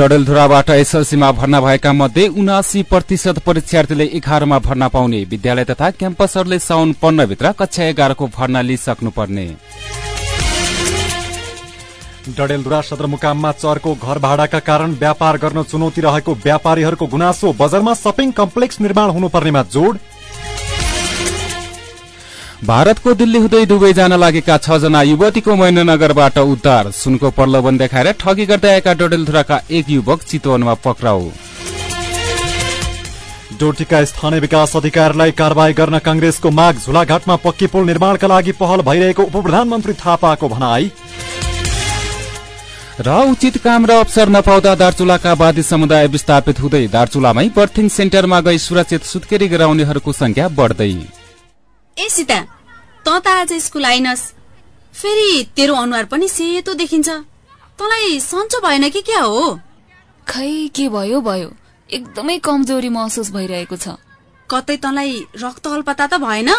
डडेलधुराबाट एसएलसीमा भर्ना भएका मध्ये उनासी प्रतिशत परीक्षार्थीले एघारमा भर्ना पाउने। विद्यालय तथा क्याम्पसहरूले साउन पन्ध्रभित्र कक्षा एघारको भर्ना लिइसक्नुपर्ने। डडेलधुरा सदरमुकाममा चरको घर भाडाका कारण व्यापार गर्न चुनौती रहेको व्यापारीहरूको गुनासो बजारमा सपिङ कम्प्लेक्स निर्माण हुनुपर्नेमा जोड। भारतको दिल्ली हुँदै दुबई जान लागेका छ जना युवतीको मैननगरबाट उद्धार। सुनको प्रलोभन देखाएर ठगी गर्दै आएका डडेलधुराका एक युवक चितवनमा पक्राउ। डोटीका स्थानीय विकास अधिकारीलाई कारवाही गर्न कांग्रेसको माग झुलाघाटमा पक्की पुल निर्माणका लागि पहल भइरहेको उप प्रधानमन्त्री थापाको भनाई। र उचित काम र अवसर नपाउँदा दार्चुलाका वादी समुदाय विस्थापित हुँदै दार्चुलामै बर्थिङ सेन्टरमा गई सुरक्षित सुत्केरी गराउनेहरूको संख्या बढ्दै। ए सीता त त आज स्कुल आइनस्। फेरि तेरो अनुहार पनि सेतो देखिन्छ। तँलाई सन्चो भएन कि क्या हो? खै के भयो भयो? एकदमै कमजोरी महसुस भइरहेको छ। कतै तँलाई रक्त अल्पता त भएन?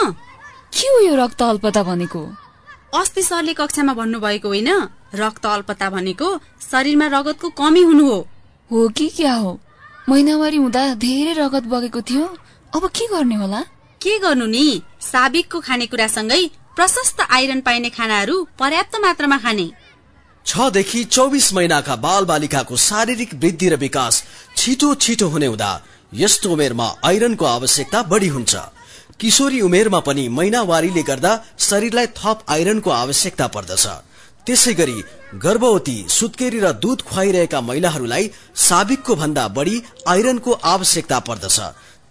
के हो यो रक्त अल्पता भनेको? अस्ति सरले कक्षामा भन्नुभएको होइन रक्त अल्पता भनेको शरीरमा रगतको कमी हुनु हो। हो कि क्या हो? महिनावारी हुँदा धेरै रगत बगेको थियो। अब के गर्ने होला? के गर्नु नि? साबिकको खानेकुरासँगै प्रशस्त आइरन पाइने खानाहरू पर्याप्त मात्रामा खाने। छदेखि चौबिस महिनाका बाल बालिकाको शारीरिक वृद्धि र विकास छिटो छिटो हुने हुँदा यस्तो उमेरमा आइरनको आवश्यकता बढी हुन्छ। किशोरी उमेरमा पनि महिनावारीले गर्दा शरीरलाई थप आइरनको आवश्यकता पर्दछ। त्यसै गरी गर्भवती सुत्केरी र दूध खुवाइरहेका महिलाहरूलाई साबिकको भन्दा बढी आइरनको आवश्यकता पर्दछ।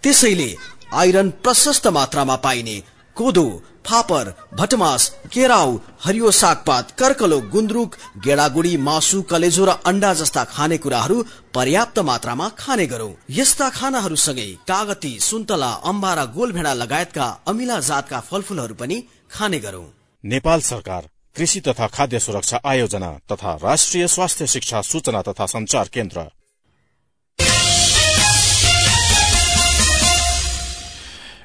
त्यसैले आइरन प्रशस्त मात्रामा पाइने कोदो फापर भटमास केराउ हरियो सागपात कर्कलो गुन्द्रुक गेडागुडी मासु कलेजो र अण्डा जस्ता खानेकुराहरू पर्याप्त मात्रामा खाने गरौं। यस्ता खानाहरूसँगै कागती सुन्तला अम्बा र गोलभेडा लगायतका अमिला जातका फलफूलहरू पनि खाने गरौं। नेपाल सरकार कृषि तथा खाद्य सुरक्षा आयोजना तथा राष्ट्रिय स्वास्थ्य शिक्षा सूचना तथा संचार केन्द्र।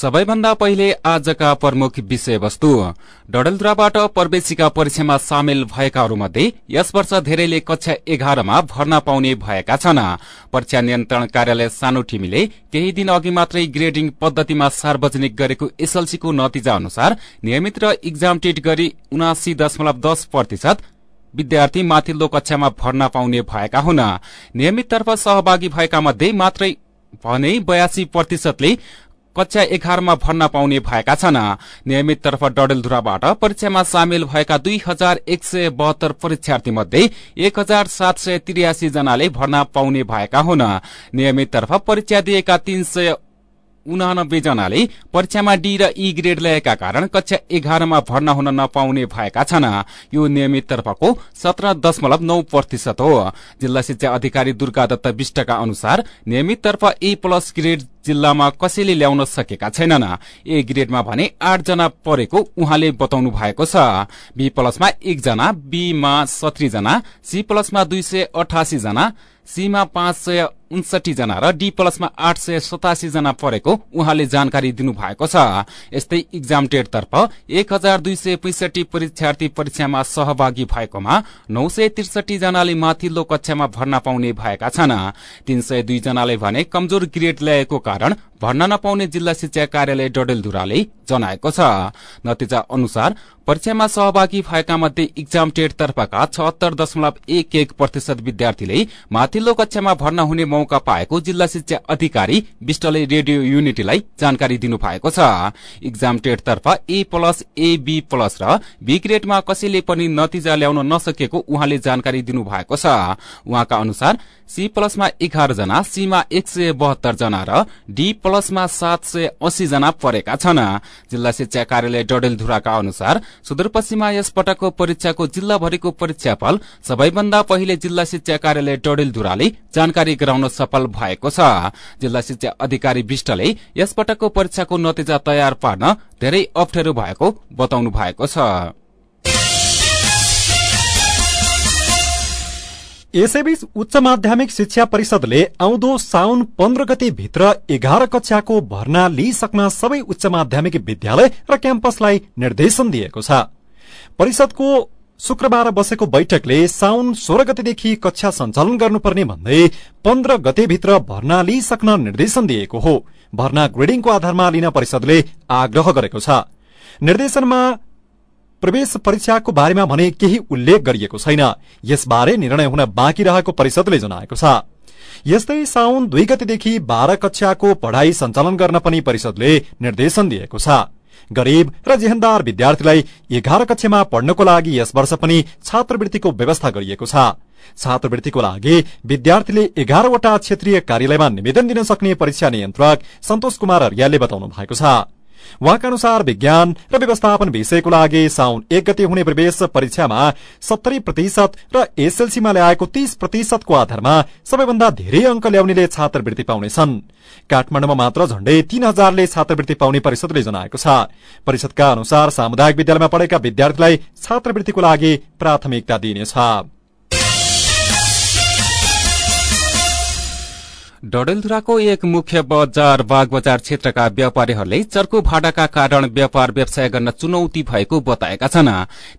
सबैभन्दा पहिले आजका प्रमुख विषयवस्तु डडेलधुराबाट प्रवेशिका परीक्षामा सामेल भएकाहरूमध्ये यस वर्ष धेरैले कक्षा एघारमा भर्ना पाउने भएका छन्। परीक्षा नियन्त्रण कार्यालय सानो टिमीले केही दिन अघि मात्रै ग्रेडिङ पद्धतिमा सार्वजनिक गरेको एसएलसीको नतिजा अनुसार नियमित र इक्जाम टेट गरी उनासी दशमलव दश प्रतिशत विद्यार्थी माथिल्लो कक्षामा भर्ना पाउने भएका हुन्। नियमिततर्फ सहभागी भएका मध्ये मात्रै भने बयासी प्रतिशतले कक्षा एघारमा भर्ना पाउने भएका छन्। नियमिततर्फ डडेलधुराबाट परीक्षामा सामेल भएका दुई हजार एक सय बहत्तर परीक्षार्थी मध्ये एक हजार सात सय त्रियासी जनाले भर्ना पाउने भएका हुन्। नियमिततर्फ परीक्षा दिएका तीन उनानब्बे जनाले परीक्षामा डी र ई ग्रेड ल्याएका कारण कक्षा एघारमा भर्ना हुन नपाउने भएका छन्। यो नियमित तर्फको सत्र दशमलव नौ प्रतिशत हो। जिल्ला शिक्षा अधिकारी दुर्गा दत्त विष्टका अनुसार नियमित तर्फ ए प्लस ग्रेड जिल्लामा कसैले ल्याउन सकेका छैनन्। ए ग्रेडमा भने आठ जना परेको उहाँले बताउनु भएको छ। बी प्लसमा एकजना बीमा सत्री जना सी प्लसमा दुई सय अठासी जना सीमा पाँच सय उन्सठी जना र डी प्लसमा आठ सय सतासी जना परेको उहाँले जानकारी दिनुभएको छ। यस्तै इक्जाम तर्फ एक हजार दुई सय पैसठी परीक्षार्थी परीक्षामा सहभागी भएकोमा नौ सय त्रिसठी जनाले माथिल्लो कक्षामा भर्ना पाउने भएका छन्। तीन सय दुई जनाले भने कमजोर ग्रेड ल्याएको कारण भर्ना नपाउने जिल्ला शिक्षा कार्यालय डडेलधुराले जनाएको छ। नतिजा अनुसार परीक्षामा सहभागी भएका मध्ये इक्जाम टेट तर्फका छहत्तर दशमलव एक एक प्रतिशत विद्यार्थीले माथिल्लो कक्षामा भर्ना हुने मौका पाएको जिल्ला शिक्षा अधिकारी विष्टले रेडियो युनिटीलाई जानकारी दिनुभएको छ। इक्जाम टेट तर्फ A plus A B plus र बी ग्रेडमा कसैले पनि नतिजा ल्याउन नसकेको उहाँले जानकारी दिनुभएको छ। उहाँका अनुसार सी प्लसमा एघार जना सीमा एक सय बहत्तर जना र डी प्लसमा सात सय अस्सी जना परेका छन्। जिल्ला शिक्षा कार्यालय डडेलधुराका अनुसार सुदूरपश्चिममा यस पटकको परीक्षाको जिल्लाभरिको परीक्षाफल सबैभन्दा पहिले जिल्ला शिक्षा कार्यालय डडेलधुराले जानकारी गराउन सफल भएको छ। जिल्ला शिक्षा अधिकारी विष्टले यस पटकको परीक्षाको नतिजा तयार पार्न धेरै अप्ठ्यारो भएको बताउनु भएको छ। यसैबीच उच्च माध्यमिक शिक्षा परिषदले आउँदो साउन पन्ध्र गते भित्र एघार कक्षाको भर्ना लिइसक्न सबै उच्च माध्यमिक विद्यालय र क्याम्पसलाई निर्देशन दिएको छ। परिषदको शुक्रबार बसेको बैठकले साउन सोह्र गतेदेखि कक्षा सञ्चालन गर्नुपर्ने भन्दै पन्ध्र गतेभित्र भर्ना लिइसक्न निर्देशन दिएको हो। भर्ना ग्रेडिङको आधारमा लिन परिषदले आग्रह गरेको छ। निर्देशनमा प्रवेश परीक्षाको बारेमा भने केही उल्लेख गरिएको छैन। यसबारे निर्णय हुन बाँकी रहेको परिषदले जनाएको छ। यस्तै साउन दुई गतेदेखि बाह्र कक्षाको पढ़ाई सञ्चालन गर्न पनि परिषदले निर्देशन दिएको छ। गरीब र जेहनदार विद्यार्थीलाई एघार कक्षामा पढ्नको लागि यस वर्ष पनि छात्रवृत्तिको व्यवस्था गरिएको छ। छात्रवृत्तिको लागि विद्यार्थीले एघारवटा क्षेत्रीय कार्यालयमा निवेदन दिन सक्ने परीक्षा नियन्त्रक सन्तोष कुमार अर्यालले बताउनु भएको छ। उहाँका अनुसार विज्ञान र व्यवस्थापन विषयको लागि साउन एक गते हुने प्रवेश परीक्षामा सत्तरी प्रतिशत र एसएलसीमा ल्याएको तीस प्रतिशतको आधारमा सबैभन्दा धेरै अंक ल्याउनेले छात्रवृत्ति पाउनेछन्। काठमाडौँमा मात्र झण्डै तीन हजारले छात्रवृत्ति पाउने परिषदले जनाएको छ। परिषदका अनुसार सामुदायिक विद्यालयमा पढेका विद्यार्थीलाई छात्रवृत्तिको लागि प्राथमिकता दिइनेछ। डडेलधुराको एक मुख्य बजार बाग बजार क्षेत्रका व्यापारीहरूले चर्को भाडाका कारण व्यापार व्यवसाय गर्न चुनौती भएको बताएका छन्।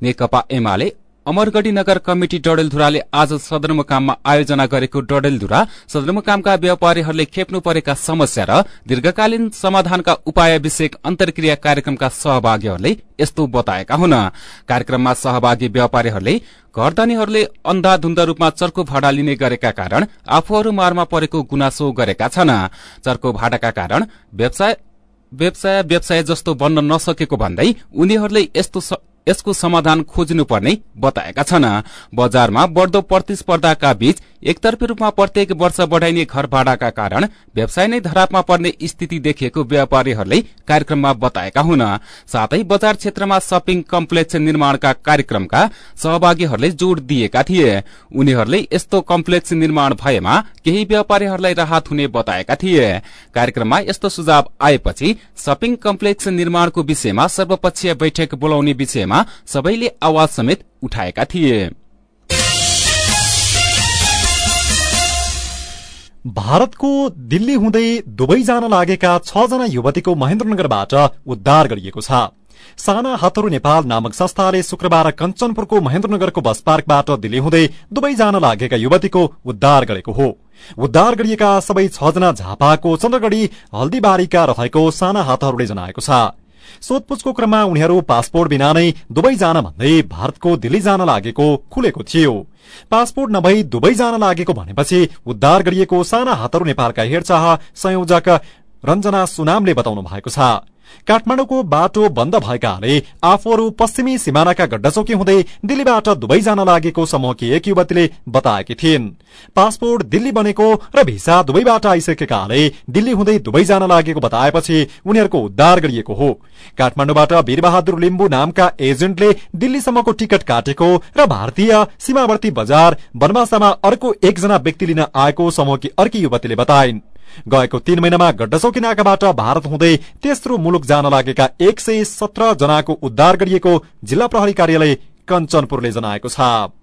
नेकपा एमाले अमरगढ़ी नगर कमिटी डडेलधुराले आज सदरमुकाममा आयोजना गरेको डडेलधुरा सदरमुकामका व्यापारीहरूले खेप्नु परेका समस्या र दीर्घकालीन समाधानका उपाय विषयक अन्तर्क्रिया कार्यक्रमका सहभागीहरूले यस्तो बताएका हुन्। कार्यक्रममा सहभागी व्यापारीहरूले घरधनीहरूले अन्धाधुन्द रूपमा चर्को भाडा लिने गरेका कारण आफूहरू मारमा परेको गुनासो गरेका छन्। चर्को भाडाका कारण व्यवसाय व्यवसाय जस्तो बन्न नसकेको भन्दै उनीहरूले यस्तो यसको समाधान खोज्नुपर्ने बताएका छन्। बजारमा बढ़दो प्रतिस्पर्धाका बीच एकतर्फी रूपमा प्रत्येक वर्ष बढ़ाइने घर भाडाका कारण व्यवसाय नै धरापमा पर्ने स्थिति देखिएको व्यापारीहरूले कार्यक्रममा बताएका हुन्। साथै बजार क्षेत्रमा शपिङ कम्प्लेक्स निर्माणका कार्यक्रमका सहभागीहरूले जोड़ दिएका थिए। उनीहरूले यस्तो कम्प्लेक्स निर्माण भएमा केही व्यापारीहरूलाई राहत हुने बताएका थिए। कार्यक्रममा यस्तो सुझाव आएपछि शपिङ कम्प्लेक्स निर्माणको विषयमा सर्वपक्षीय बैठक बोलाउने विषयमा सबैले आवाज समेत उठाएका थिए। भारतको दिल्ली हुँदै दुवै जान लागेका छ जना युवतीको महेन्द्रनगरबाट उद्धार गरिएको छ। साना हातहरू नेपाल नामक संस्थाले शुक्रबार कञ्चनपुरको महेन्द्रनगरको बस पार्कबाट दिल्ली हुँदै दुवै जान लागेका युवतीको उद्धार गरेको हो। उद्धार गरिएका सबै छ जना झापाको चन्द्रगढ़ी हल्दीबारीका रहेको साना हातहरूले जनाएको छ। सोधपुछको क्रममा उनीहरू पासपोर्ट बिना नै दुवै जान भन्दै भारतको दिल्ली जान लागेको खुलेको थियो। पासपोर्ट नभई दुवै जान लागेको भनेपछि उद्धार गरिएको साना हातहरू नेपालका हेरचाह संयोजक रञ्जना सुनामले बताउनु भएको छ। काठमाडौँको बाटो बन्द भएकाले आफूहरू पश्चिमी सिमानाका गड्डाचौकी हुँदै दिल्लीबाट दुवै जान लागेको समूहकी एक युवतीले बताएकी थिइन्। पासपोर्ट दिल्ली बनेको र भिसा दुवैबाट आइसकेकाले दिल्ली हुँदै दुवै जान लागेको बताएपछि उनीहरूको उद्धार गरिएको हो। काठमाडौँबाट वीरबहादुर लिम्बू नामका एजेन्टले दिल्लीसम्मको टिकट काटेको र भारतीय सीमावर्ती बजार बनवासामा अर्को एकजना व्यक्ति लिन आएको समूहकी अर्की युवतीले बताइन्। गएको तीन महिनामा गड्डचौकी नाकाबाट भारत हुँदै तेस्रो मुलुक जान लागेका एक सय सत्र जनाको उद्धार गरिएको जिल्ला प्रहरी कार्यालय कञ्चनपुरले जनाएको छ।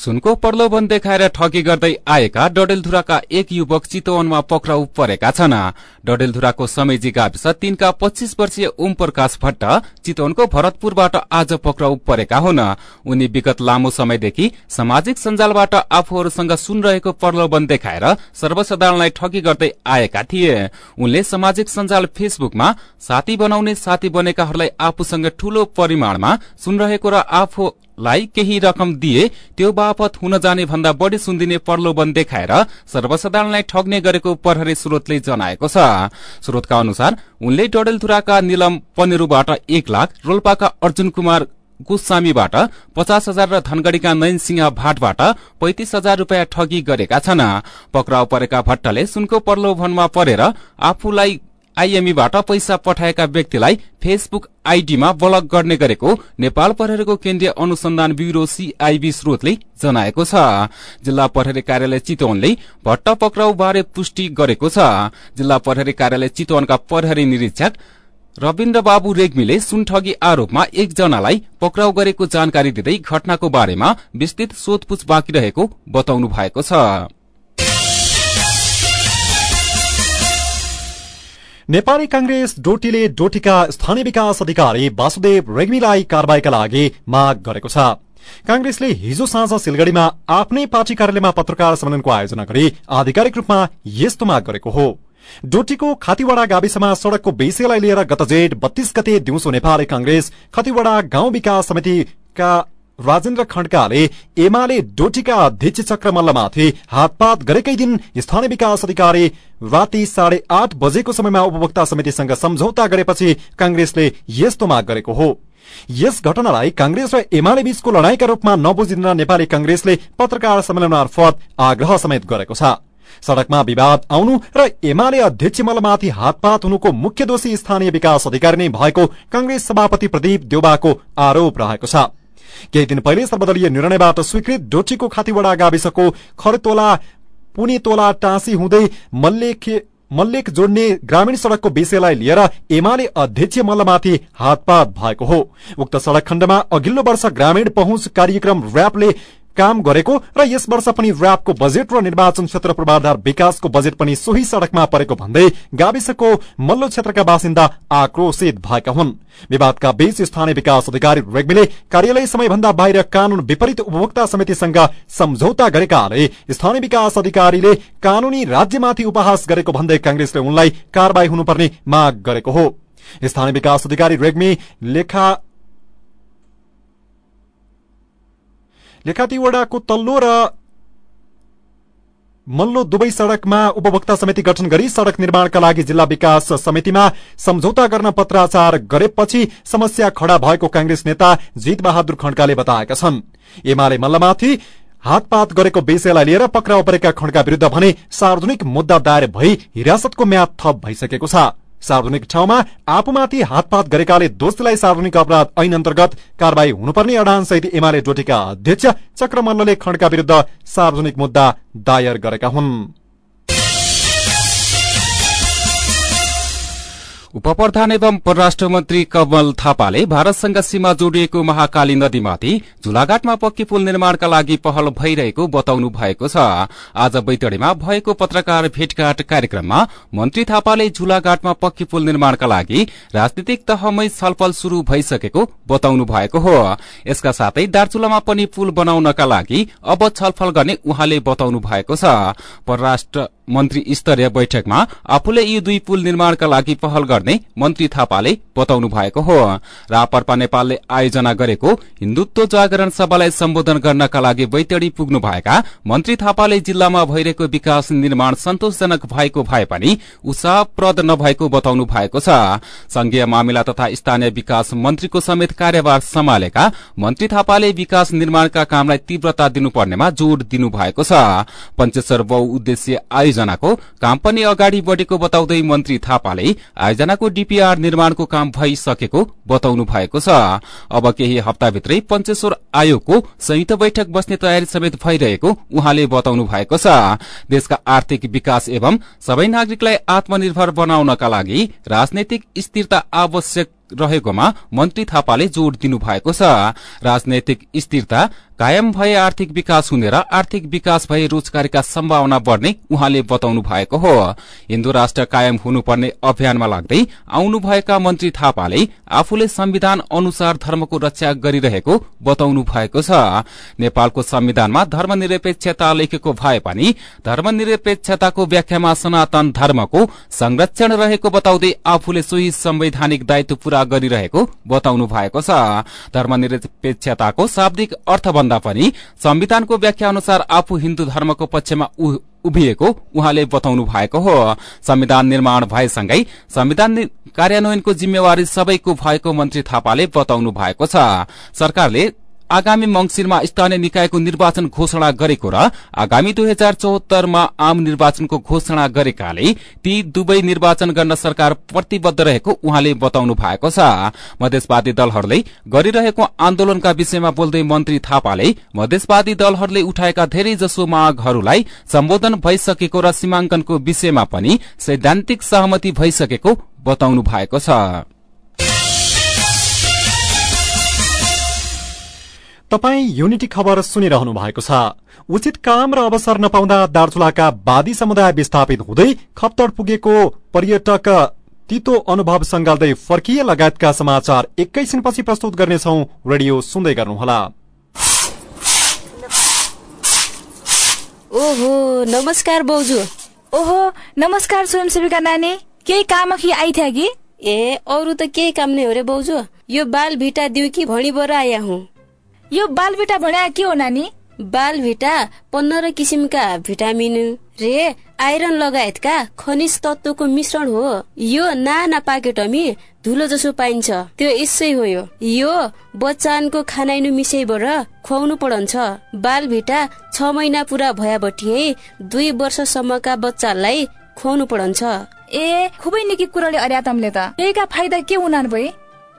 सुनको प्रलोभन देखाएर ठगी गर्दै आएका डडेलधुराका एक युवक चितवनमा पक्राउ परेका छन्। डडेलधुराको समयजी गाविस तीनका पच्चीस वर्षीय ओम प्रकाश भट्ट चितवनको भरतपुरबाट आज पक्राउ परेका हुन्। उनी विगत लामो समयदेखि सामाजिक सञ्जालबाट आफूहरूसँग सुनिरहेको प्रलोभन देखाएर सर्वसाधारणलाई ठगी गर्दै आएका थिए। उनले सामाजिक सञ्जाल फेसबुकमा साथी बनाउने साथी बनेकाहरूलाई आफूसँग ठूलो परिमाणमा सुनिरहेको र आफू लाई केही रकम दिए त्यो बापत हुन जाने भन्दा बढ़ी सुनिदिने प्रलोभन देखाएर सर्वसाधारणलाई ठग्ने गरेको प्रहरी स्रोतले जनाएको छ। स्रोतका अनुसार उनले डडेलधुराका निलम पनेरूबाट एक लाख रोल्पाका अर्जुन कुमार गोस्वामीबाट पचास हजार र धनगढ़ीका नयन सिंह भाटबाट पैंतिस हजार रूपियाँ ठगी गरेका छन्। पक्राउ परेका भट्टले सुनको प्रलोभनमा परेर आफूलाई आईएमईबाट पैसा पठाएका व्यक्तिलाई फेसबुक आईडीमा ब्लक गर्ने गरेको नेपाल प्रहरीको केन्द्रीय अनुसन्धान ब्यूरो सीआईबी स्रोतले जनाएको छ। जिल्ला प्रहरी कार्यालय चितवनले भट्ट पक्राउ बारे पुष्टि गरेको छ। जिल्ला प्रहरी कार्यालय चितवनका प्रहरी निरीक्षक रविन्द्र बाबु रेग्मीले सुनठगी आरोपमा एकजनालाई पक्राउ गरेको जानकारी दिँदै घटनाको बारेमा विस्तृत सोधपूछ बाँकी रहेको बताउनु भएको छ। नेपाली कांग्रेस डोटीले डोटीका स्थानीय विकास अधिकारी वासुदेव रेग्मीलाई कारवाहीका लागि माग गरेको छ कांग्रेसले हिजो साँझ सिलगढ़ीमा आफ्नै पार्टी कार्यालयमा पत्रकार सम्मेलनको आयोजना गरी आधिकारिक रूपमा यस्तो माग गरेको हो डोटीको खातीवड़ा गाविसमा सड़कको विषयलाई लिएर गत जेठ बत्तीस गते दिउँसो नेपाली कांग्रेस खतिवड़ा गाउँ विकास समितिका राजेन्द्र खड्काले एमाले डोटीका अध्यक्ष चक्र मल्लमाथि हातपात गरेकै दिन स्थानीय विकास अधिकारी राति साढे आठ बजेको समयमा उपभोक्ता समितिसँग सम्झौता गरेपछि कांग्रेसले यस्तो माग गरेको हो। यस घटनालाई कांग्रेस र एमाले बीचको लड़ाईका रूपमा नबुझिन नेपाली कांग्रेसले पत्रकार सम्मेलन मार्फत आग्रह समेत गरेको छ। सड़कमा विवाद आउनु र एमाले अध्यक्ष मलमाथि हातपात हुनुको मुख्य दोषी स्थानीय विकास अधिकारी नै भएको कांग्रेस सभापति प्रदीप देउबाको आरोप रहेको छ। केही दिन पहिले सर्वदलीय निर्णयबाट स्वीकृत डोटीको खातीवड़ा गाविसको खरतोला पुनेतोला टाँसी हुँदै मल्लेख मल्लेक जोड्ने ग्रामीण सड़कको विषयलाई लिएर एमाले अध्यक्ष मल्लमाथि हातपात भएको हो। उक्त सड़क खण्डमा अघिल्लो वर्ष ग्रामीण पहुँच कार्यक्रम र्यापले काम गरेको र यस वर्ष पनि र्यापको बजेट र निर्वाचन क्षेत्र पूर्वाधार विकासको बजेट पनि सोही सड़कमा परेको भन्दै गाविसको मल्लो क्षेत्रका बासिन्दा आक्रोशित भएका हुन्। विवादका बीच स्थानीय विकास अधिकारी रेग्मीले कार्यालय समयभन्दा बाहिर कानून विपरीत उपभोक्ता समितिसँग सम्झौता गरेकाले स्थानीय विकास अधिकारीले कानूनी राज्यमाथि उपहास गरेको भन्दै कांग्रेसले उनलाई कारवाही हुनुपर्ने माग गरेको हो। स्थानीय विकास अधिकारी रेग्मी लेखा लेखातीवड़ाको तल्लो र मल्लो दुवै सड़कमा उपभोक्ता समिति गठन गरी सड़क निर्माणका लागि जिल्ला विकास समितिमा सम्झौता गर्न पत्राचार गरेपछि समस्या खड़ा भएको कांग्रेस नेता जीत बहादुर खड्काले बताएका छन्। एमाले मल्लमाथि हातपात गरेको विषयलाई लिएर पक्राउ परेका खड्का विरूद्ध भने सार्वजनिक मुद्दा दायर भई हिरासतको म्याद थप भइसकेको छ। सार्वजनिक ठाउँमा आफूमाथि हातपात गरेकाले दोषीलाई सार्वजनिक अपराध ऐन अन्तर्गत कार्यवाही हुनुपर्ने अडानसहित एमाले डोटीका अध्यक्ष चक्र मल्लले खण्डका विरूद्ध सार्वजनिक मुद्दा दायर गरेका हुन्। उपप्रधान एवं परराष्ट्र मन्त्री कमल थापाले भारतसँग सीमा जोडिएको महाकाली नदीमाथि झुलाघाटमा पक्की पुल निर्माणका लागि पहल भइरहेको बताउनु भएको छ। आज बैतडीमा भएको पत्रकार भेटघाट कार्यक्रममा मन्त्री थापाले झुलाघाटमा पक्की पुल निर्माणका लागि राजनीतिक तहमै छलफल शुरू भइसकेको बताउनु भएको हो। यसका साथै दार्चुलामा पनि पुल बनाउनका लागि अब छलफल गर्ने उहाँले बताउनु भएको छ। मन्त्री स्तरीय बैठकमा आफूले यी दुई पुल निर्माणका लागि पहल गर्ने मन्त्री थापाले बताउनु भएको हो। रापरपा नेपालले आयोजना गरेको हिन्दुत्व जागरण सभालाई सम्बोधन गर्नका लागि बैतडी पुग्नु भएका मन्त्री थापाले जिल्लामा भइरहेको विकास निर्माण सन्तोषजनक भएको भए पनि उत्साहप्रद नभएको बताउनु भएको छ। संघीय मामिला तथा स्थानीय विकास मन्त्रीको समेत कार्यभार सम्हालेका मन्त्री थापाले विकास निर्माणका कामलाई तीव्रता दिनुपर्नेमा जोड़ दिनु भएको छ। पञ्चेश्वर बहुउद्देश्य आयोजनाको काम पनि अगाडि बढ़ेको बताउँदै मन्त्री थापाले आयोजनाको डीपीआर निर्माणको काम भइसकेको बताउनु भएको छ। अब केही हप्ताभित्रै पञ्चेश्वर आयोगको संयुक्त बैठक बस्ने तयारी समेत भइरहेको उहाँले बताउनु भएको छ। देशका आर्थिक विकास एवं सबै नागरिकलाई आत्मनिर्भर बनाउनका लागि राजनैतिक स्थिरता आवश्यक रहेकोमा मन्त्री थापाले जोड़ दिनु भएको छ। राजनैतिक स्थिरता कायम भए आर्थिक विकास हुने र आर्थिक विकास भए रोजगारीका सम्भावना बढ़ने उहाँले बताउनु भएको हो। हिन्दू राष्ट्र कायम हुनुपर्ने अभियानमा लाग्दै आउनुभएका मन्त्री थापाले आफूले संविधान अनुसार धर्मको रक्षा गरिरहेको बताउनु भएको छ। नेपालको संविधानमा धर्मनिरपेक्षता लेखेको भए पनि धर्मनिरपेक्षताको व्याख्यामा सनातन धर्मको संरक्षण रहेको बताउँदै आफूले सोही संवैधानिक दायित्व पूरा गरिरहेको बताउनु भएको छ। धर्मनिरपेक्षताको शाब्दिक अर्थ भन्दा पनि संविधानको व्याख्या अनुसार आफू हिन्दू धर्मको पक्षमा उभिएको उहाँले बताउनु भएको हो। संविधान निर्माण भएसँगै संविधान कार्यान्वयनको जिम्मेवारी सबैको भएको मन्त्री थापाले बताउनु भएको छ। सरकारले आगामी मंगिरमा स्थानीय निकायको निर्वाचन घोषणा गरेको र आगामी दुई हजार चौहत्तरमा आम निर्वाचनको घोषणा गरेकाले ती दुवै निर्वाचन गर्न सरकार प्रतिबद्ध रहेको उहाँले बताउनु भएको छ। मधेसवादी दलहरूले गरिरहेको आन्दोलनका विषयमा बोल्दै मन्त्री थापाले मधेसवादी दलहरूले उठाएका धेरै जसो मागहरूलाई सम्बोधन भइसकेको र सीमाङ्कनको विषयमा पनि सैद्धान्तिक सहमति भइसकेको बताउनु भएको छ। तपाई युनिटी खबर सुनिरहनु भएको छ। उचित काम र अवसर नपाउँदा दार्चुलाका वादी समुदाय विस्थापित हुँदै खप्तड पुगेको पर्यटक तितो अनुभव संगाल्दै फर्किए लगायतका समाचार एकैछिनपछि प्रस्तुत गर्नेछौ रेडियो सुन्दै गर्नुहोला। ओहो नमस्कार बाउजू ओहो नमस्कार स्वयंसेविका नानी। केही काम कि आइथ्या कि? ए अरू त केही काम नै हो रे बाउजू यो बाल भिटा दिउ कि भणी बर आया हुँ? यो बालबिटा भन्या के हो नानी? बाल भिटा पन्ध्र किसिमका भिटामिन रे आइरन लगायतका खनिज तत्वको मिश्रण हो। यो नाना पाकेटमी धुलो जसो पाइन्छ। त्यो यसै हो यो। यो बच्चानको खानाइनु मिसाइबाट खुवाउनु पढन्छ। बाल भिटा छ महिना पुरा भएबटी दुई वर्षसम्मका बच्चालाई खुवाउनु पढन्छ। ए खुबै निकै कुराले अर्यातमले त। यहीका फाइदा के हुनान् भए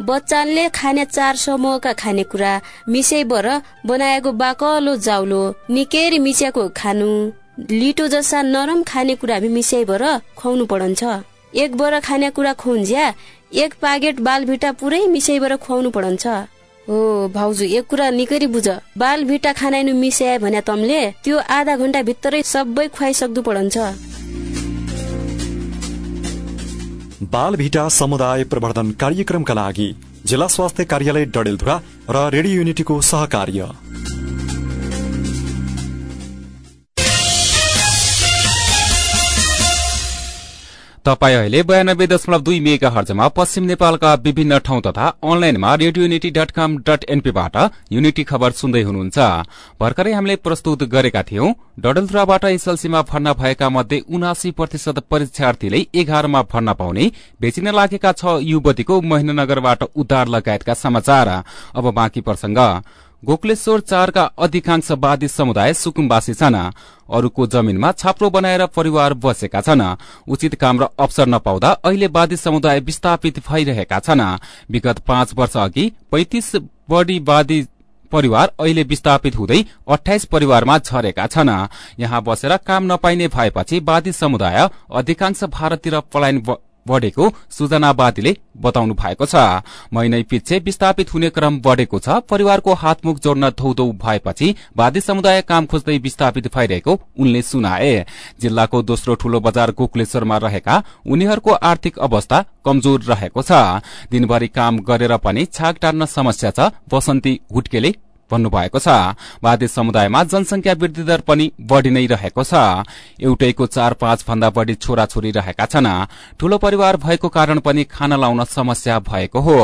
बच्चाले खाने चार समूहका खानेकुरा मिसैबर बनाएको बाकलो जाउलो निकेरी मिच्याको खानु। लिटो जस्ता नरम खानेकुरा मिसाइबर खुवाउनु पढन्छ एक बर खानेकुरा खुन्ज्या एक पाकेट बालभिटा पुरै मिसाइबर खुवाउनु पढन्छ हो भाउजू एक कुरा निकै बुझ। बाल भिटा खानाइनु मिसाए भने तमले त्यो आधा घन्टा भित्रै सबै खुवाइसक्दु पढन्छ बाल भिटा समुदाय प्रवर्धन कार्यक्रमका लागि जिल्ला स्वास्थ्य कार्यालय डडेलधुरा र रेडियो युनिटीको सहकार्य। तपाईँ अहिले बयानब्बे दशमलव दुई मेगा हर्जमा पश्चिम नेपालका विभिन्न ठाउँ तथा अनलाइनमा radio unity dot com dot एनपीबाट unity खबर सुन्दै हुनुहुन्छ। भर्खरै हामीले प्रस्तुत गरेका थियौं डडलधुराबाट एसएलसीमा भर्ना भएका मध्ये उनासी प्रतिशत परीक्षार्थीले एघारमा भर्ना पाउने बेचिन लागेका छ युवतीको महेन्द्रनगरबाट उद्धार लगायतका समाचार। अब बाँकी प्रसंग गोकलेश्वर चारका अधिकांश वादी समुदाय सुकुम्बासी छन्। अरूको जमीनमा छाप्रो बनाएर परिवार बसेका छन्। उचित काम र अवसर नपाउँदा अहिले वादी समुदाय विस्थापित भइरहेका छन्। विगत पाँच वर्ष अघि पैंतिस बढ़ी वादी परिवार अहिले विस्थापित हुँदै अठाइस परिवारमा झरेका छन्। यहाँ बसेर काम नपाइने भएपछि वादी समुदाय अधिकांश भारततिर पलायन बढ़ेको सुजनावादीले बताउनु भएको छ। महिनै पछि विस्थापित हुने क्रम बढ़ेको छ। परिवारको हातमुख जोड्न धौधौ भएपछि वादी समुदाय काम खोज्दै विस्थापित भइरहेको उनले सुनाए। जिल्लाको दोस्रो ठूलो बजार गोकुलेश्वरमा रहेका उनीहरूको आर्थिक अवस्था कमजोर रहेको छ। दिनभरि काम गरेर पनि छाक टार्न समस्या छ। वसन्ती हुट्केले भन्नुभएको छ। वादी समुदायमा जनसंख्या वृद्धि दर पनि बढ़ी नै रहेको छ। एउटैको चार पाँच भन्दा बढ़ी छोराछोरी रहेका छन्। ठूलो परिवार भएको कारण पनि खाना लाउन समस्या भएको हो।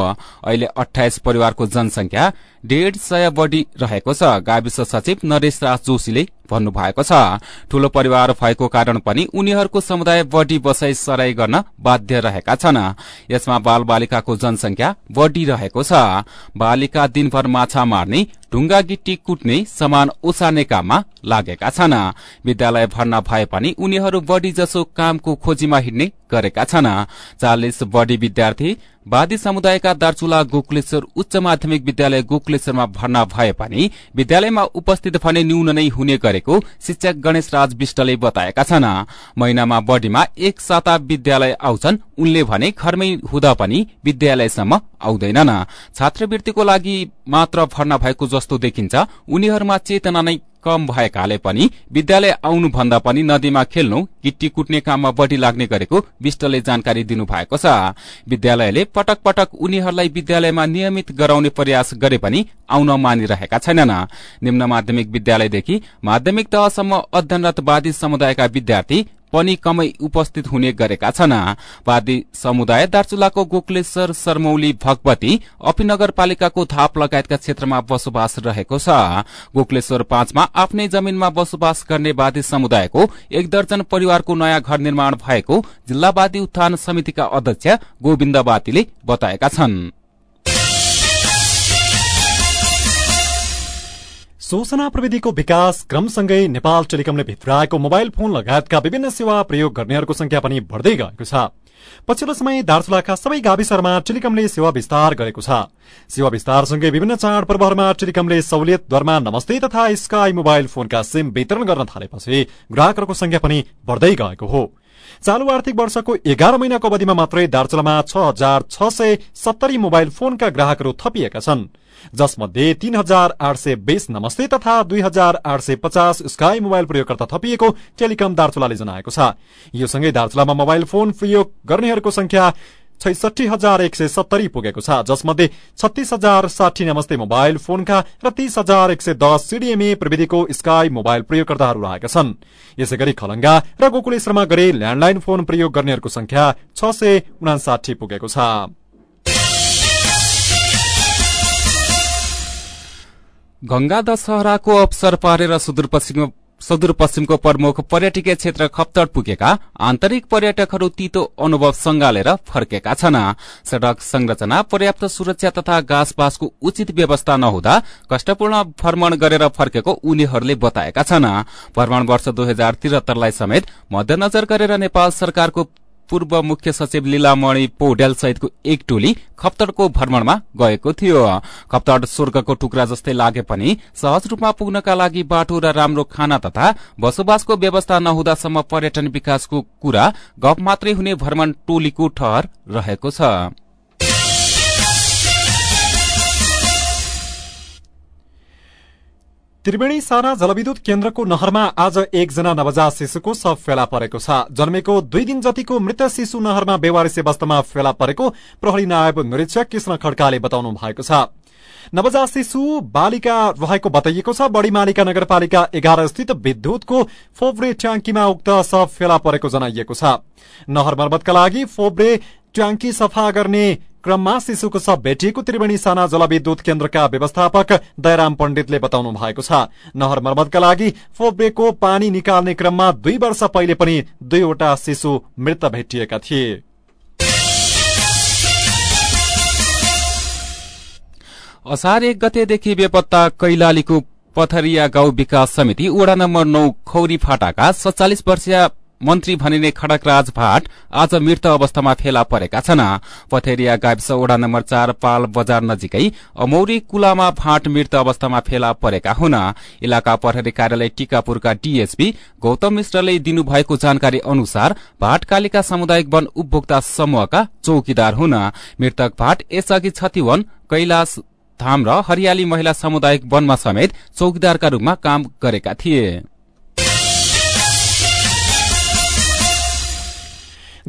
अहिले अठाइस परिवारको जनसंख्या डेढ सय बढ़ी रहेको छ। गाविस सचिव नरेश राज जोशीले भन्नुभएको छ। ठूलो परिवार भएको कारण पनि उनीहरूको समुदाय बढ़ी बसाई सराई गर्न बाध्य रहेका छन्। यसमा बाल बालिकाको जनसंख्या बढ़िरहेको छ। बालिका दिनभर माछा मार्ने ढुङ्गा गिट्टी कुट्ने सामान ओसार्ने काममा लागेका छन्। विद्यालय भर्ना भए पनि उनीहरू बढ़ी जसो कामको खोजीमा हिँड्ने गरेका छन्। चालिस बढ़ी विद्यार्थी वादी समुदायका दार्चुला गोकुलेश्वर उच्च माध्यमिक विद्यालय गोकुलेश्वरमा भर्ना भए पनि विद्यालयमा उपस्थित भने न्यून नै हुने गरेको शिक्षक गणेश राज विष्टले बताएका छन्। महिनामा बढ़ीमा एक साता विद्यालय आउँछन्। उनले भने घरमै हुँदा पनि विद्यालयसम्म आउँदैनन्। छात्रवृत्तिको लागि मात्र भर्ना भएको जस्तो देखिन्छ। उनीहरूमा चेतना नै कम भएकाले पनि विद्यालय आउनु भन्दा पनि नदीमा खेल्नु गिट्टी कुट्ने काममा बढ़ी लाग्ने गरेको विष्टले जानकारी दिनुभएको छ। विद्यालयले पटक पटक उनीहरूलाई विद्यालयमा नियमित गराउने प्रयास गरे पनि आउन मानिरहेका छैनन्। निम्न माध्यमिक विद्यालयदेखि माध्यमिक तहसम्म अध्ययनरत वादी समुदायका विद्यार्थी पनि कमै उपस्थित हुने गरेका छन्। वादी समुदाय दार्चुलाको गोकुलेश्वर सरमौली भगवती अपी नगरपालिकाको थाप लगायतका क्षेत्रमा बसोबास रहेको छ। गोकुलेश्वर पाँचमा आफ्नै जमीनमा बसोबास गर्ने वादी समुदायको एक दर्जन परिवारको नयाँ घर निर्माण भएको जिल्लावादी उत्थान समितिका अध्यक्ष गोविन्द बातीले बताएका छन्। सूचना प्रविधिको विकास क्रमसँगै नेपाल टेलिकमले भित्राएको मोबाइल फोन लगायतका विभिन्न सेवा प्रयोग गर्नेहरूको संख्या पनि बढ़दै गएको छ। पछिल्लो समय दार्चुलाका सबै गाविसहरूमा टेलिकमले सेवा विस्तार गरेको छ। सेवा विस्तारसँगै विभिन्न चाडपर्वहरूमा टेलिकमले सहुलियत दरमा नमस्ते तथा स्काई मोबाइल फोनका सिम वितरण गर्न थालेपछि ग्राहकहरूको संख्या पनि बढ़दै गएको हो। चालू आर्थिक वर्षको एघार महिनाको अवधिमा मात्रै दार्चुलामा छ हजार छ सय सत्तरी मोबाइल फोनका ग्राहकहरू थपिएका छन्। जसमध्ये तीन हजार आठ सय बीस नमस्ते तथा दुई हजार आठ सय पचास स्काई मोबाइल प्रयोगकर्ता थपिएको टेलिकम दार्चुलाले जनाएको छ। यो सँगै दार्चुलामा मोबाइल फोन प्रयोग गर्नेहरूको संख्या छैसठी हजार एक सय सत्तरी पुगेको छ जसमध्ये छत्तीस हजार साठी नमस्ते मोबाइल फोनका र तीस हजार एक सय दस सीडीएमए प्रविधिको स्काई मोबाइल प्रयोगकर्ताहरू रहेका छन्। यसै गरी खलंगा र गोकुलेश्वरमा गरी ल्याण्डलाइन फोन प्रयोग गर्नेहरूको संख्या छ सय उनासाठी पुगेको छ। गंगा दशहराको अवसर पारेर सुदूरपश्चिम सुदूरपश्चिमको प्रमुख पर्यटकीय क्षेत्र खप्तड पुगेका आन्तरिक पर्यटकहरू तितो अनुभव संगालेर फर्केका छन्। सड़क संरचना पर्याप्त सुरक्षा तथा घाँसबासको उचित व्यवस्था नहुँदा कष्टपूर्ण भ्रमण गरेर फर्केको उनीहरूले बताएका छन्। भ्रमण वर्ष दुई हजार समेत मध्यनजर गरेर नेपाल सरकारको पूर्व मुख्य सचिव लीलामणि पौड्याल सहितको एक टोली खप्तडको भ्रमणमा गएको थियो। खप्तड स्वर्गको टुक्रा जस्तै लागे पनि सहज रूपमा पुग्नका लागि बाटो र राम्रो खाना तथा बसोबासको व्यवस्था नहुँदासम्म पर्यटन विकासको कुरा गफ मात्रै हुने भ्रमण टोलीको ठहर रहेको छ। त्रिवेणी साना जलविद्युत केन्द्रको नहरमा आज एकजना नवजात शिशुको शव फेला परेको छ। जन्मेको दुई दिन जतिको मृत शिशु नहरमा बेवारिसे अवस्थामा फेला परेको प्रहरी नायब निरीक्षक कृष्ण खड्काले बताउनु भएको छ। नवजात शिशु बालिका रहेको बताइएको छ। बड़ी मालिका नगरपालिका एघार स्थित विद्युतको फोब्रे ट्याङ्कीमा उक्त शव फेला परेको जनाइएको छ। नहर मर्मतका लागि फोब्रे ट्याङ्की सफा गर्ने क्रममा शिशुको शव भेटिएको त्रिवेणी साना जलविद्युत केन्द्रका व्यवस्थापक दयराम पण्डितले बताउनु भएको छ। नहर मर्मतका लागि फोब्रेको पानी निकाल्ने क्रममा दुई वर्ष पहिले पनि दुईवटा शिशु मृत भेटिएका थिए। असार एक गतेदेखि बेपत्ता कैलालीको पथरिया गाउँ विकास समिति वडा नम्बर नौ खौरी फाटाका सत्तालिस वर्षीय मन्त्री भनिने खडकराज भाट आज मृत अवस्थामा फेला परेका छन्। पथेरिया गाविस वडा नम्बर चार पाल बजार नजिकै अमौरी कुलामा भाट मृत अवस्थामा फेला परेका हुन्। इलाका प्रहरी कार्यालय टीकापुरका डीएसपी गौतम मिश्रले दिनुभएको जानकारी अनुसार भाट कालिका सामुदायिक वन उपभोक्ता समूहका चौकीदार हुन्। मृतक भाट यसअघि छतिवन कैलाश धाम र हरियाली महिला सामुदायिक वनमा समेत चौकीदारका रूपमा काम गरेका थिए।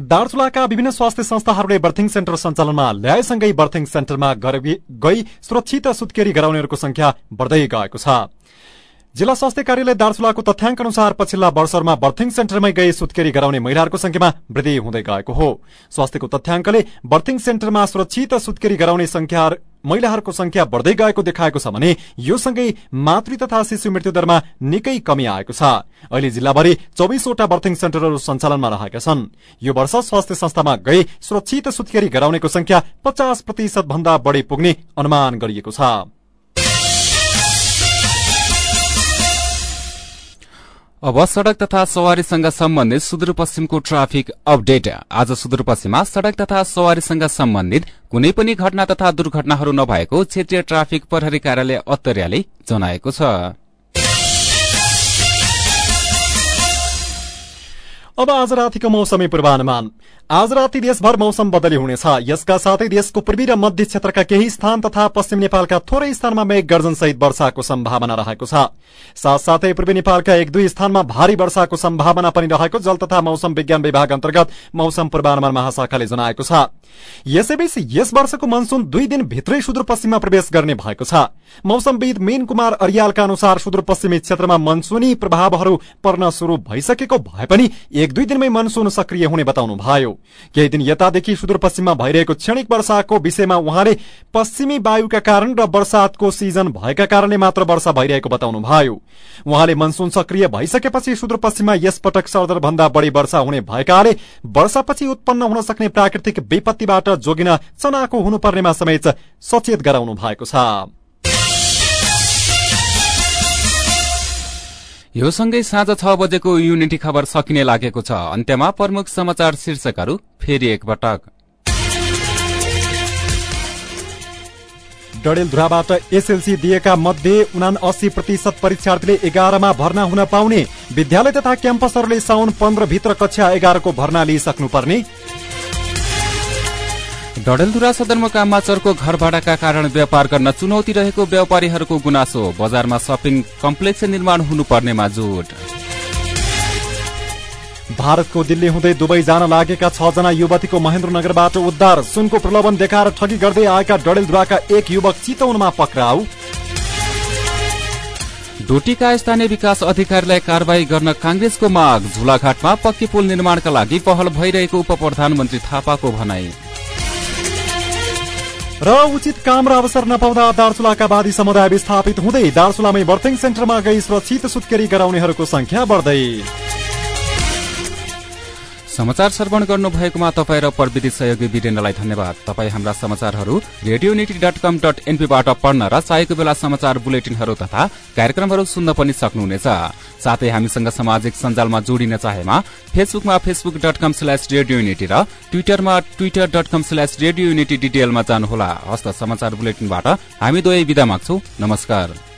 दार्चुलाका विभिन्न स्वास्थ्य संस्थाहरूले बर्थिङ सेन्टर सञ्चालनमा ल्याएसँगै बर्थिङ सेन्टरमा गई सुरक्षित सुत्केरी गराउनेहरूको संख्या बढ़दै गएको छ। जिल्ला स्वास्थ्य कार्यालय दार्चुलाको तथ्याङ्क अनुसार पछिल्ला वर्षहरूमा बर्थिङ सेन्टरमै गई सुत्केरी गराउने महिलाहरूको संख्यामा वृद्धि हुँदै गएको हो। स्वास्थ्यको तथ्याङ्कले बर्थिङ सेन्टरमा सुरक्षित सुत्केरी गराउने संख्या महिलाहरूको संख्या बढ़दै गएको देखाएको छ भने यो सँगै मातृ तथा शिशु मृत्यु दरमा निकै कमी आएको छ। अहिले जिल्लाभरि चौबिसवटा बर्थिङ सेन्टरहरू सञ्चालनमा रहेका छन्। यो वर्ष स्वास्थ्य संस्थामा गई सुरक्षित सुत्केरी गराउनेको संख्या पचास प्रतिशत भन्दा बढ़ी पुग्ने अनुमान गरिएको छ। अब सड़क तथा सवारीसँग सम्बन्धित सुदूरपश्चिमको ट्राफिक अपडेट। आज सुदूरपश्चिममा सड़क तथा सवारीसँग सम्बन्धित कुनै पनि घटना तथा दुर्घटनाहरू नभएको क्षेत्रीय ट्राफिक प्रहरी कार्यालय अत्तरियाले जनाएको छ। अब आज रातिको मौसमी पूर्वानुमान। आज राति देशभर मौसम बदली हुनेछ। यसका साथै देशको पूर्वी र मध्य क्षेत्रका केही स्थान तथा पश्चिम नेपालका थोरै स्थानमा मेघ गर्जन सहित वर्षाको सम्भावना रहेको छ। साथसाथै पूर्वी नेपालका एक दुई स्थानमा भारी वर्षाको सम्भावना पनि रहेको जल तथा मौसम विज्ञान विभाग अन्तर्गत मौसम पूर्वानुमान महाशाखाले जनाएको छ। यसैबीच यस वर्षको मनसून दुई दिन भित्रै सुदूरपश्चिममा प्रवेश गर्ने भएको छ। मौसमविद मीन कुमार अरियालका अनुसार सुदूरपश्चिमी क्षेत्रमा मनसूनी प्रभावहरू पर्न शुरू भइसकेको भए पनि एक दुई दिनमै मनसून सक्रिय हुने बताउनु भयो केही दिन यतादेखि सुदूरपश्चिममा भइरहेको क्षणिक वर्षाको विषयमा उहाँले पश्चिमी वायुका कारण र वर्षातको सिजन भएका कारणले मात्र वर्षा भइरहेको बताउनु भयो उहाँले मनसून सक्रिय भइसकेपछि सुदूरपश्चिममा यसपटक सरदर भन्दा बढ़ी वर्षा हुने भएकाले वर्षापछि उत्पन्न हुन सक्ने प्राकृतिक विपत्तिबाट जोगिन चनाको हुनुपर्नेमा समेत सचेत गराउनु भएको छ। यो सँगै साँझ छ बजेको युनिटी खबर सकिने लागेको छ। अन्त्यमा प्रमुख समाचार शीर्षकहरू फेरि एकपटक। डडेलधुराबाट एसएलसी दिएका मध्ये उना अस्सी प्रतिशत परीक्षार्थीले एघारमा भर्ना हुन पाउने। विद्यालय तथा क्याम्पसहरूले साउन पन्ध्रभित्र कक्षा एघारको भर्ना लिइसक्नुपर्ने। डडेलधुरा सदरमुकाममा चर्को घर भाडाका कारण व्यापार गर्न चुनौती रहेको व्यापारीहरूको गुनासो। बजारमा सपिङ कम्प्लेक्स निर्माण हुनुपर्नेमा जोड भारतको दिल्ली हुँदै दुबई जान लागेका छ जना युवतीको महेन्द्रनगरबाट उद्धार। सुनको प्रलोभन देखाएर ठगी गर्दै आएका डडेलधुराका एक युवक चितौनमा पक्राउ। डोटीका स्थानीय विकास अधिकारीलाई कारवाही गर्न कांग्रेसको माग। झुलाघाटमा पक्की पुल निर्माणका लागि पहल भइरहेको उप प्रधानमन्त्री थापाको भनाई। र उचित काम र अवसर नपाउँदा दार्चुलाका वादी समुदाय विस्थापित हुँदै दार्चुलामै बर्थिङ सेन्टरमा गई सुरक्षित सुत्केरी गराउनेहरूको संख्या बढ्दै। समाचार श्रवण गर्नु भएकोमा तपाईँ र प्रविधि सहयोगी वीरेन्द्रलाई धन्यवाद। तपाईँ हाम्रा समाचारहरू radio unity dot com dot एनपीबाट पढ्न र चाहेको बेला समाचार बुलेटिनहरू तथा कार्यक्रमहरू सुन्न पनि सक्नुहुनेछ। साथै हामीसँग सामाजिक सञ्जालमा जोडिन चाहेमा फेसबुकमा Facebook dot com slash radio unity र ट्विटरमा Twitter dot com slash radio unity डिटेलमा जानुहोला। हस्त समाचार बुलेटिनबाट हामी दुवै विदा माग्छौ। नमस्कार।